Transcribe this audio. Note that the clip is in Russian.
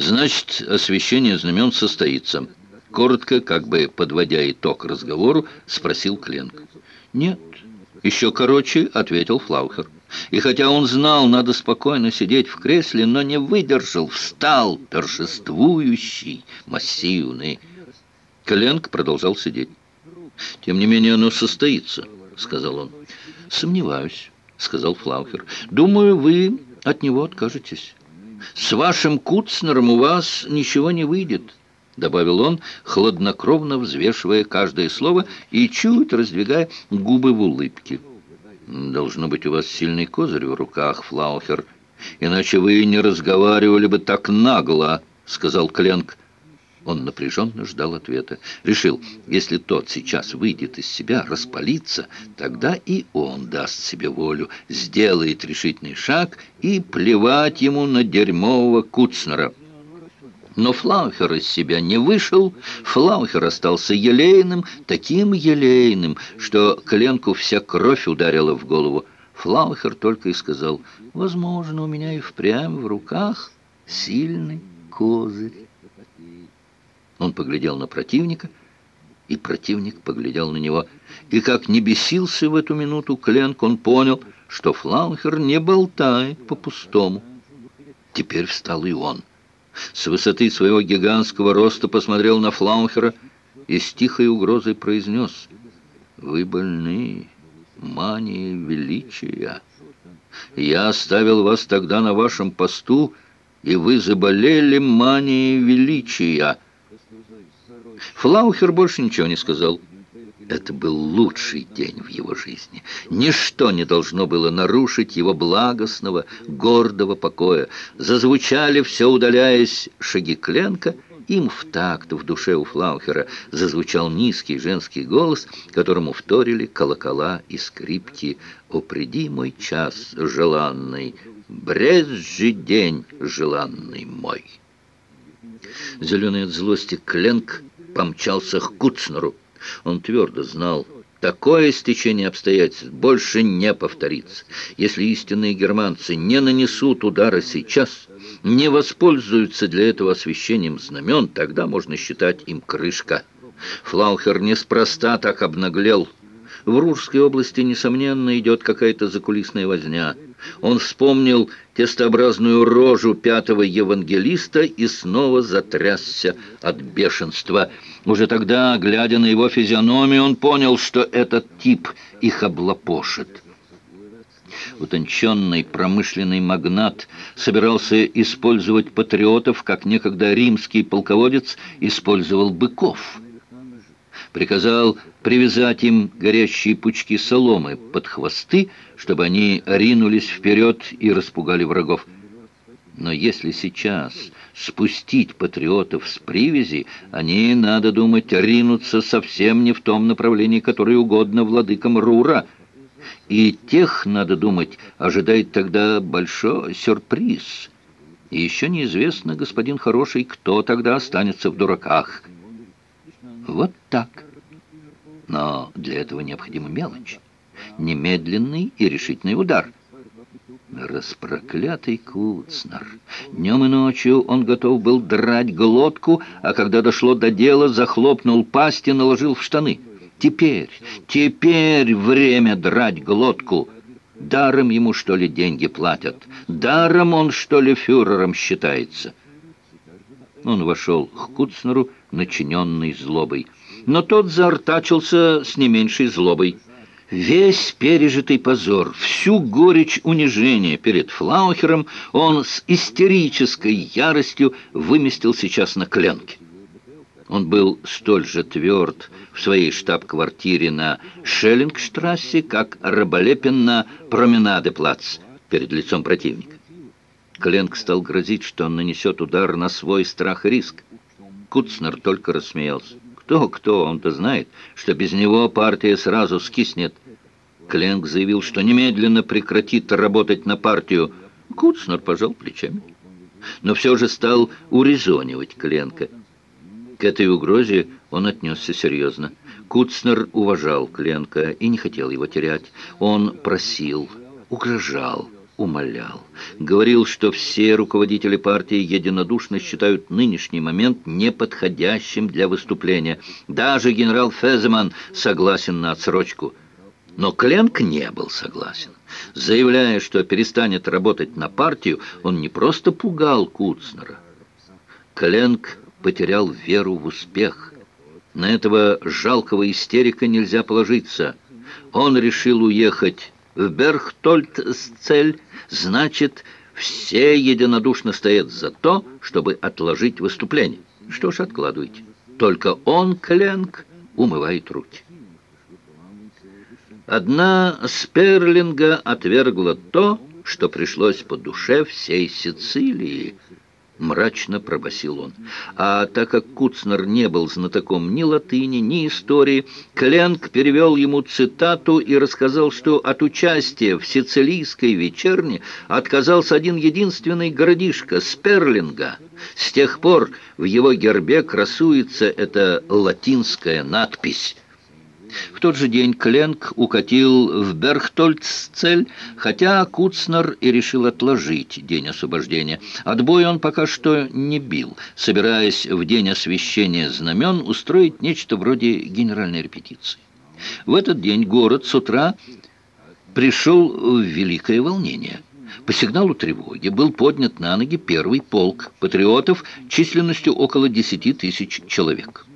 Значит, освещение знамен состоится. Коротко, как бы подводя итог разговору, спросил Кленк. Нет, еще короче, ответил Флаухер. И хотя он знал, надо спокойно сидеть в кресле, но не выдержал, встал, торжествующий, массивный. Кленк продолжал сидеть. «Тем не менее оно состоится», — сказал он. «Сомневаюсь», — сказал Флаухер. «Думаю, вы от него откажетесь. С вашим Куцнером у вас ничего не выйдет». — добавил он, хладнокровно взвешивая каждое слово и чуть раздвигая губы в улыбке. «Должно быть у вас сильный козырь в руках, Флаухер, иначе вы не разговаривали бы так нагло», — сказал Кленк. Он напряженно ждал ответа. Решил, если тот сейчас выйдет из себя, распалится, тогда и он даст себе волю, сделает решительный шаг и плевать ему на дерьмового Куцнера. Но Флаухер из себя не вышел, Флаухер остался елейным, таким елейным, что Кленку вся кровь ударила в голову. Флаухер только и сказал, «Возможно, у меня и впрямь в руках сильный козырь». Он поглядел на противника, и противник поглядел на него. И как не бесился в эту минуту Кленк, он понял, что Флаухер не болтает по-пустому. Теперь встал и он. С высоты своего гигантского роста посмотрел на Флаухера и с тихой угрозой произнес «Вы больны манией величия. Я оставил вас тогда на вашем посту, и вы заболели манией величия». Флаухер больше ничего не сказал. Это был лучший день в его жизни. Ничто не должно было нарушить его благостного, гордого покоя. Зазвучали, все удаляясь, шаги Кленка. Им в такт в душе у Флаухера зазвучал низкий женский голос, которому вторили колокола и скрипки. «О, мой час желанный, брезжи день желанный мой!» Зеленый от злости Кленк помчался к Куцнеру. Он твердо знал, такое стечение обстоятельств больше не повторится. Если истинные германцы не нанесут удара сейчас, не воспользуются для этого освещением знамен, тогда можно считать им крышка. Флаухер неспроста так обнаглел. В Рурской области, несомненно, идет какая-то закулисная возня. Он вспомнил тестообразную рожу пятого евангелиста и снова затрясся от бешенства. Уже тогда, глядя на его физиономию, он понял, что этот тип их облапошит. Утонченный промышленный магнат собирался использовать патриотов, как некогда римский полководец использовал быков. Приказал привязать им горящие пучки соломы под хвосты, чтобы они ринулись вперед и распугали врагов. Но если сейчас спустить патриотов с привязи, они, надо думать, ринутся совсем не в том направлении, которое угодно владыкам Рура. И тех, надо думать, ожидает тогда большой сюрприз. И еще неизвестно, господин хороший, кто тогда останется в дураках. Вот так. Но для этого необходима мелочь. Немедленный и решительный удар — Распроклятый Куцнер. Днем и ночью он готов был драть глотку, а когда дошло до дела, захлопнул пасть и наложил в штаны. Теперь, теперь время драть глотку. Даром ему, что ли, деньги платят? Даром он, что ли, фюрером считается? Он вошел к Куцнеру, начиненный злобой. Но тот заортачился с не меньшей злобой. Весь пережитый позор, всю горечь унижения перед Флаухером он с истерической яростью выместил сейчас на кленке. Он был столь же тверд в своей штаб-квартире на Шеллингштрассе, как Раболепин на Променаде-плац перед лицом противника. Кленк стал грозить, что он нанесет удар на свой страх и риск. Куцнер только рассмеялся. Кто-кто, он-то знает, что без него партия сразу скиснет. Кленк заявил, что немедленно прекратит работать на партию. Куцнер пожал плечами. Но все же стал урезонивать Кленка. К этой угрозе он отнесся серьезно. Куцнер уважал Кленка и не хотел его терять. Он просил, угрожал, умолял. Говорил, что все руководители партии единодушно считают нынешний момент неподходящим для выступления. Даже генерал Феземан согласен на отсрочку. Но Кленк не был согласен. Заявляя, что перестанет работать на партию, он не просто пугал Куцнера. Кленк потерял веру в успех. На этого жалкого истерика нельзя положиться. Он решил уехать в Берхтольд-цель, значит, все единодушно стоят за то, чтобы отложить выступление. Что ж, откладывайте. Только он, Кленк, умывает руки. Одна Сперлинга отвергла то, что пришлось по душе всей Сицилии – мрачно пробасил он. А так как Куцнер не был знатоком ни латыни, ни истории, Кленк перевел ему цитату и рассказал, что от участия в сицилийской вечерне отказался один единственный городишко Сперлинга. С тех пор в его гербе красуется эта латинская надпись в тот же день Кленк укатил в Берхтольццель, хотя Куцнер и решил отложить день освобождения. Отбой он пока что не бил, собираясь в день освящения знамен устроить нечто вроде генеральной репетиции. В этот день город с утра пришел в великое волнение. По сигналу тревоги был поднят на ноги первый полк патриотов численностью около 10 тысяч человек.